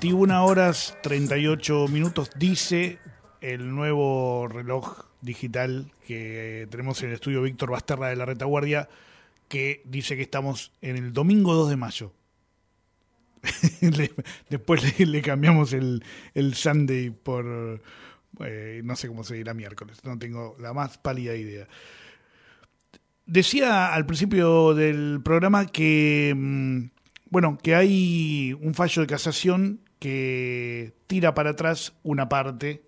21 horas 38 minutos, dice el nuevo reloj digital que tenemos en el estudio Víctor Basterra de la Retaguardia, que dice que estamos en el domingo 2 de mayo. después le, cambiamos el, el Sunday por, eh, no sé cómo se dirá miércoles, no tengo la más pálida idea. Decía al principio del programa que, mm, bueno, que hay un fallo de casación que tira para atrás una parte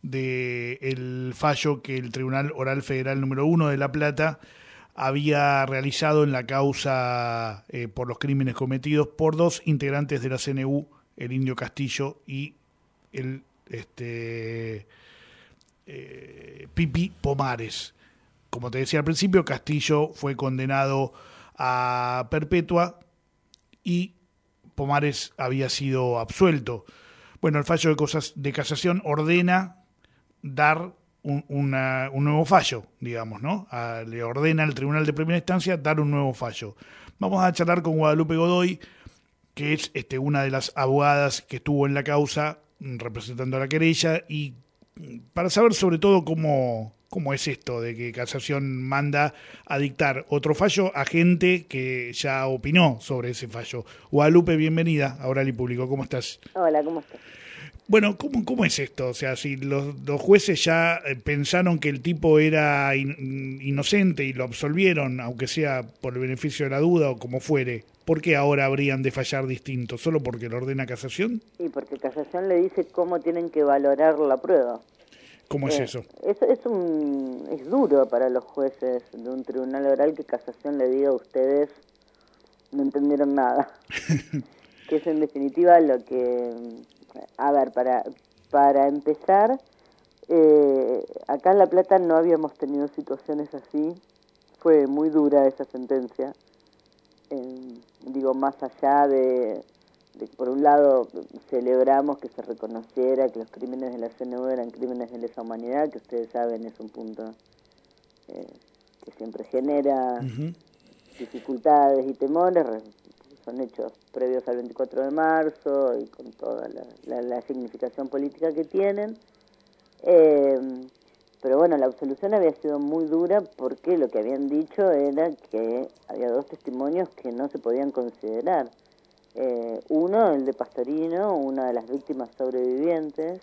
del fallo que el Tribunal Oral Federal número uno de La Plata había realizado en la causa eh, por los crímenes cometidos por dos integrantes de la CNU, el Indio Castillo y el este, eh, Pipi Pomares. Como te decía al principio, Castillo fue condenado a perpetua y Pomares había sido absuelto. Bueno, el fallo de, cosas, de casación ordena dar un, nuevo fallo, digamos, ¿no? le ordena al Tribunal de Primera Instancia dar un nuevo fallo. Vamos a charlar con Guadalupe Godoy, que es este, una de las abogadas que estuvo en la causa representando a la querella y para saber sobre todo cómo, cómo es esto de que Casación manda a dictar otro fallo a gente que ya opinó sobre ese fallo. Guadalupe, bienvenida a Oral y Público, ¿cómo estás? Hola, ¿cómo estás? Bueno, ¿cómo, ¿cómo es esto? O sea, si los, jueces ya eh, pensaron que el tipo era inocente y lo absolvieron, aunque sea por el beneficio de la duda o como fuere, ¿por qué ahora habrían de fallar distinto? ¿Solo porque lo ordena casación? Sí, porque casación le dice cómo tienen que valorar la prueba. ¿Cómo es eh, eso? Es, es, un, es duro para los jueces de un tribunal oral que casación le diga a ustedes no entendieron nada. que es en definitiva lo que a ver, para, para empezar, eh, acá en La Plata no habíamos tenido situaciones así. Fue muy dura esa sentencia. digo, más allá de, por un lado, celebramos que se reconociera que los crímenes de la CNU eran crímenes de lesa humanidad, que ustedes saben es un punto eh, que siempre genera dificultades y temores son hechos previos al 24 de marzo y con toda la, significación política que tienen. Eh, pero bueno, la absolución había sido muy dura porque lo que habían dicho era que había dos testimonios que no se podían considerar. Eh, uno, el de Pastorino, una de las víctimas sobrevivientes,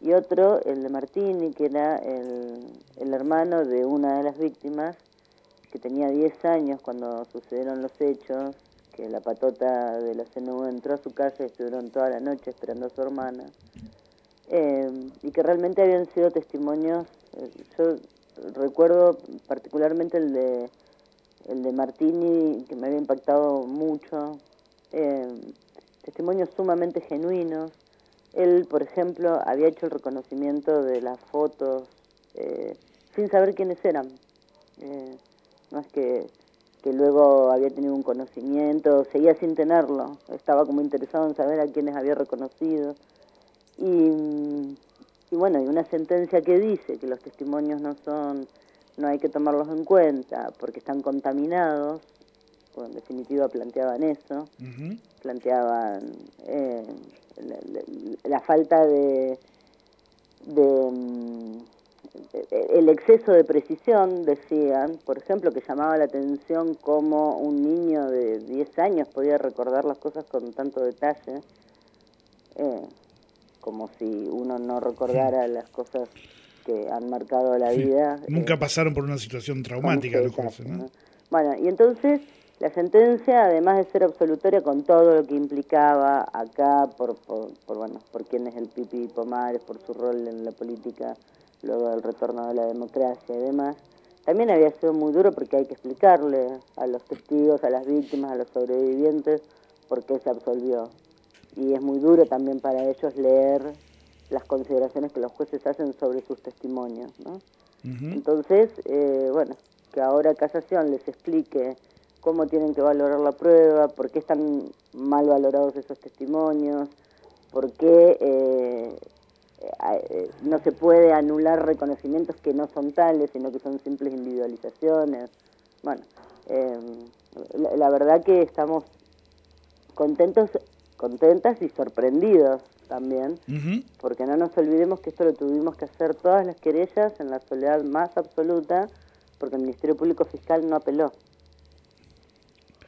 y otro, el de Martini, que era el, el hermano de una de las víctimas, que tenía 10 años cuando sucedieron los hechos, que la patota de la CNU entró a su casa y estuvieron toda la noche esperando a su hermana, eh, y que realmente habían sido testimonios, eh, yo recuerdo particularmente el de, el de Martini, que me había impactado mucho, eh, testimonios sumamente genuinos. Él, por ejemplo, había hecho el reconocimiento de las fotos sin saber quiénes eran. no es que que luego había tenido un conocimiento, seguía sin tenerlo, estaba como interesado en saber a quiénes había reconocido. Y, y bueno, hay una sentencia que dice que los testimonios no son, no hay que tomarlos en cuenta porque están contaminados, en definitiva planteaban eso, planteaban eh, la, falta de, de mm, el exceso de precisión, decían, por ejemplo, que llamaba la atención cómo un niño de 10 años podía recordar las cosas con tanto detalle, eh, como si uno no recordara las cosas que han marcado la vida. Nunca eh, pasaron por una situación traumática los jueces, ¿no? Bueno, y entonces la sentencia, además de ser absolutoria con todo lo que implicaba acá, por, por, por bueno, por quién es el Pipi Pomares, por su rol en la política luego del retorno de la democracia y demás, también había sido muy duro porque hay que explicarle a los testigos, a las víctimas, a los sobrevivientes, por qué se absolvió. Y es muy duro también para ellos leer las consideraciones que los jueces hacen sobre sus testimonios. ¿no? Entonces, eh, bueno, que ahora Casación les explique cómo tienen que valorar la prueba, por qué están mal valorados esos testimonios, por qué eh, eh, no se puede anular reconocimientos que no son tales, sino que son simples individualizaciones. Bueno, em, la, verdad que estamos contentos contentas y sorprendidos también, porque no nos olvidemos que esto lo tuvimos que hacer todas las querellas en la soledad más absoluta, porque el Ministerio Público Fiscal no apeló.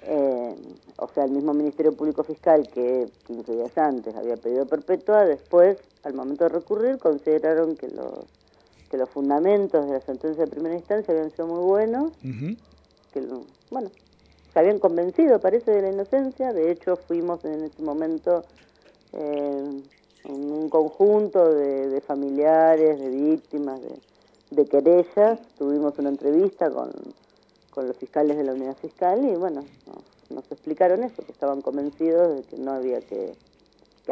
Eh, o sea, el mismo Ministerio Público Fiscal que 15 días antes había pedido perpetua, después, al momento de recurrir, consideraron que los, que los fundamentos de la sentencia de primera instancia habían sido muy buenos, que, bueno, se habían convencido, parece, de la inocencia, de hecho fuimos en ese momento eh, un conjunto de, familiares, de víctimas, de, de querellas, tuvimos una entrevista con con los fiscales de la unidad fiscal y bueno, nos, explicaron eso, que estaban convencidos de que no había que,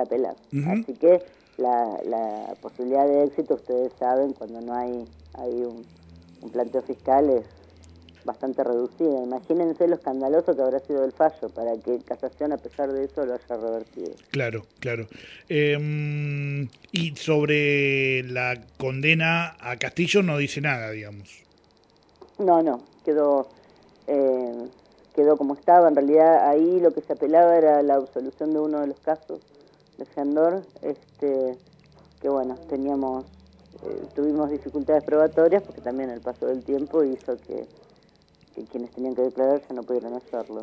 apelar. Así que la, la, posibilidad de éxito, ustedes saben, cuando no hay, hay un, un planteo fiscal es bastante reducida. Imagínense lo escandaloso que habrá sido el fallo para que Casación, a pesar de eso, lo haya revertido. Claro, claro. Em, y sobre la condena a Castillo no dice nada, digamos. No, no, quedó eh, quedó como estaba. En realidad ahí lo que se apelaba era la absolución de uno de los casos de Fendor, este, que bueno, teníamos, eh, tuvimos dificultades probatorias porque también el paso del tiempo hizo que, quienes tenían que declararse no pudieran hacerlo.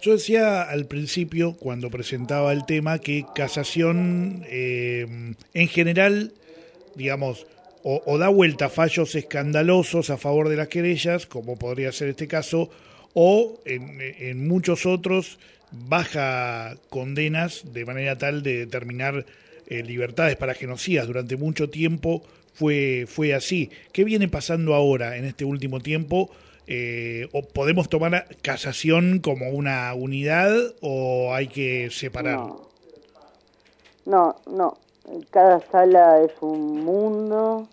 Yo decía al principio, cuando presentaba el tema, que casación eh, en general, digamos, o, da vuelta fallos escandalosos a favor de las querellas, como podría ser este caso, o en, muchos otros baja condenas de manera tal de determinar eh, libertades para genocidas. Durante mucho tiempo fue, fue así. ¿Qué viene pasando ahora en este último tiempo? Eh, ¿O podemos tomar casación como una unidad o hay que separar? No, no, no. Cada sala es un mundo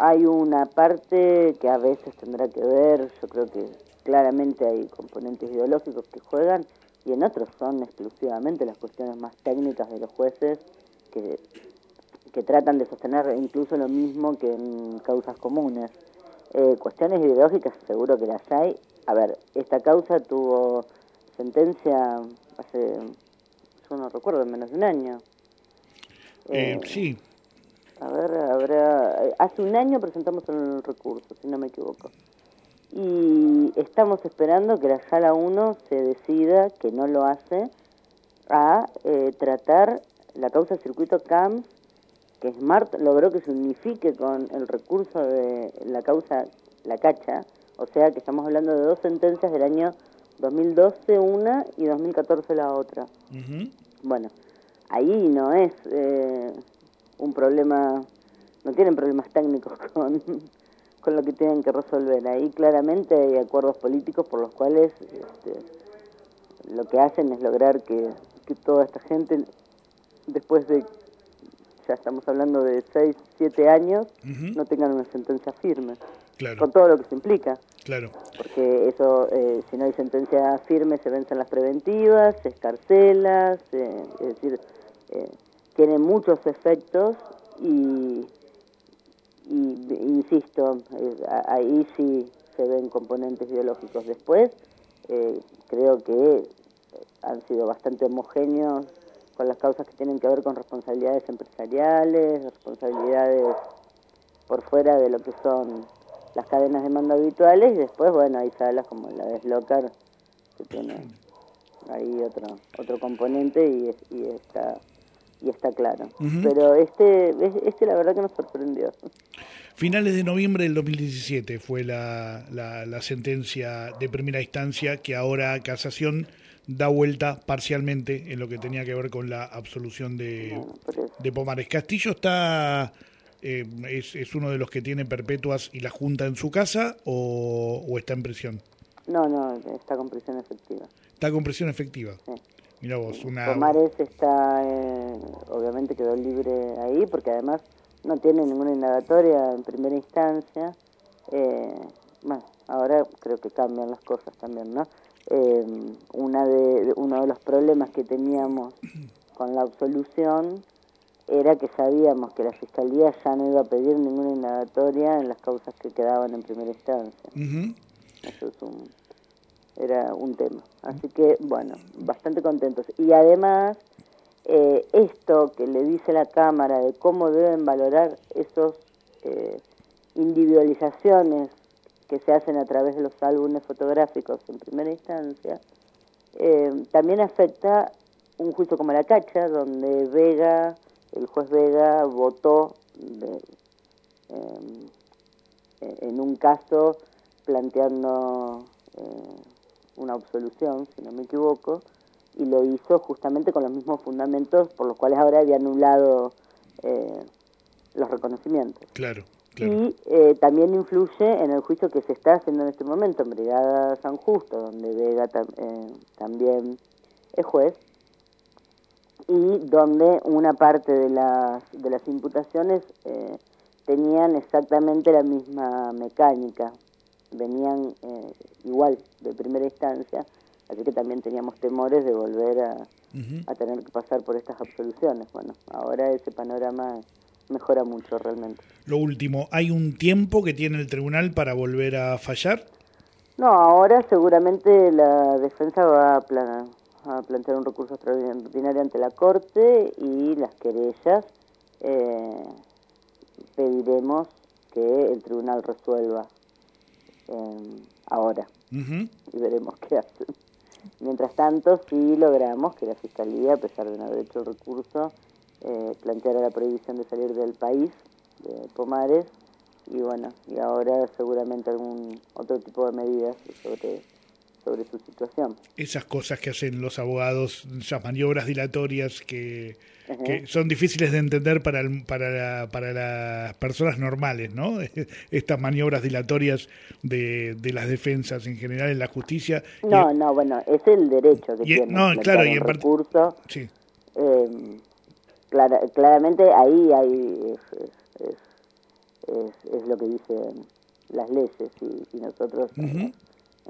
hay una parte que a veces tendrá que ver, yo creo que claramente hay componentes ideológicos que juegan y en otros son exclusivamente las cuestiones más técnicas de los jueces que, que tratan de sostener incluso lo mismo que en causas comunes. Eh, cuestiones ideológicas seguro que las hay. A ver, esta causa tuvo sentencia hace, yo no recuerdo, menos de un año. Eh, sí, a ver, habrá, hace un año presentamos el recurso, si no me equivoco. Y estamos esperando que la sala 1 se decida, que no lo hace, a eh, tratar la causa circuito CAMS, que Smart logró que se unifique con el recurso de la causa La Cacha, o sea que estamos hablando de dos sentencias del año 2012 una y 2014 la otra. Bueno, ahí no es eh, un problema, no tienen problemas técnicos con, con lo que tienen que resolver. Ahí claramente hay acuerdos políticos por los cuales este, lo que hacen es lograr que, toda esta gente, después de, ya estamos hablando de 6, 7 años, no tengan una sentencia firme. Con todo lo que se implica. Claro. Porque eso, eh, si no hay sentencia firme, se vencen las preventivas, se escarcela, es decir, eh, tiene muchos efectos y, insisto, eh, ahí sí se ven componentes ideológicos. Después, eh, creo que han sido bastante homogéneos con las causas que tienen que ver con responsabilidades empresariales, responsabilidades por fuera de lo que son las cadenas de mando habituales y después, bueno, hay salas como la de Slocar que tiene ahí otro otro componente y, y está y está claro. Pero este, este la verdad que nos sorprendió. Finales de noviembre del 2017 fue la, la, sentencia de primera instancia que ahora Casación da vuelta parcialmente en lo que tenía que ver con la absolución de, de Pomares. Castillo está... Eh, es, es, uno de los que tiene perpetuas y la junta en su casa o, o está en prisión? No, no, está con prisión efectiva. Está con prisión efectiva. Sí. Mira vos, una... Está, eh, obviamente quedó libre ahí, porque además no tiene ninguna indagatoria en primera instancia. Eh, bueno, ahora creo que cambian las cosas también, ¿no? Eh, una de, uno de los problemas que teníamos con la absolución era que sabíamos que la Fiscalía ya no iba a pedir ninguna indagatoria en las causas que quedaban en primera instancia. Eso es un, era un tema. Así que, bueno, bastante contentos. Y además, eh, esto que le dice la Cámara de cómo deben valorar esos eh, individualizaciones que se hacen a través de los álbumes fotográficos en primera instancia, eh, también afecta un juicio como la Cacha, donde Vega, el juez Vega, votó em, en un caso planteando eh, una absolución, si no me equivoco, y lo hizo justamente con los mismos fundamentos por los cuales ahora había anulado eh, los reconocimientos. Claro. Y eh, también influye en el juicio que se está haciendo en este momento en Brigada San Justo, donde Vega eh, también es juez, y donde una parte de las, de las imputaciones eh, tenían exactamente la misma mecánica, venían igual de primera instancia, así que también teníamos temores de volver a, a tener que pasar por estas absoluciones. Bueno, ahora ese panorama mejora mucho realmente. Lo último, ¿hay un tiempo que tiene el tribunal para volver a fallar? No, ahora seguramente la defensa va a, plantear un recurso extraordinario ante la Corte y las querellas eh, pediremos que el tribunal resuelva eh, ahora. Y veremos qué hace. Mientras tanto, sí logramos que la Fiscalía, a pesar de no haber hecho el recurso, eh, planteara la prohibición de salir del país, de Pomares, y bueno, y ahora seguramente algún otro tipo de medidas sobre sobre su situación. Esas cosas que hacen los abogados, esas maniobras dilatorias que, que son difíciles de entender para, para, para las personas normales, ¿no? Estas maniobras dilatorias de, de las defensas en general en la justicia. No, no, bueno, es el derecho que tiene. No, claro, y en recurso. Sí. Eh, claramente ahí hay es, es, es, lo que dicen las leyes y, nosotros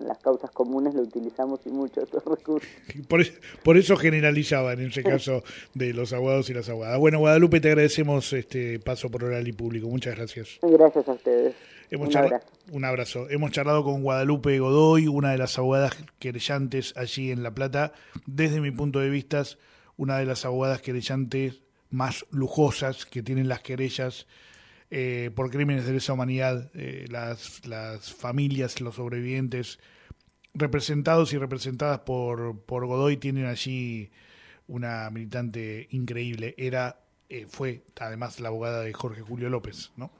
en las causas comunes lo utilizamos y mucho estos recursos. Por, por eso generalizaba en ese caso de los abogados y las abogadas. Bueno, Guadalupe, te agradecemos este paso por oral y público. Muchas gracias. Gracias a ustedes. un, abrazo. un abrazo. Hemos charlado con Guadalupe Godoy, una de las abogadas querellantes allí en La Plata. Desde mi punto de vista, una de las abogadas querellantes más lujosas que tienen las querellas eh, por crímenes de lesa humanidad, eh, las, las familias, los sobrevivientes, representados y representadas por, por Godoy, tienen allí una militante increíble. Era, eh, fue además la abogada de Jorge Julio López, ¿no?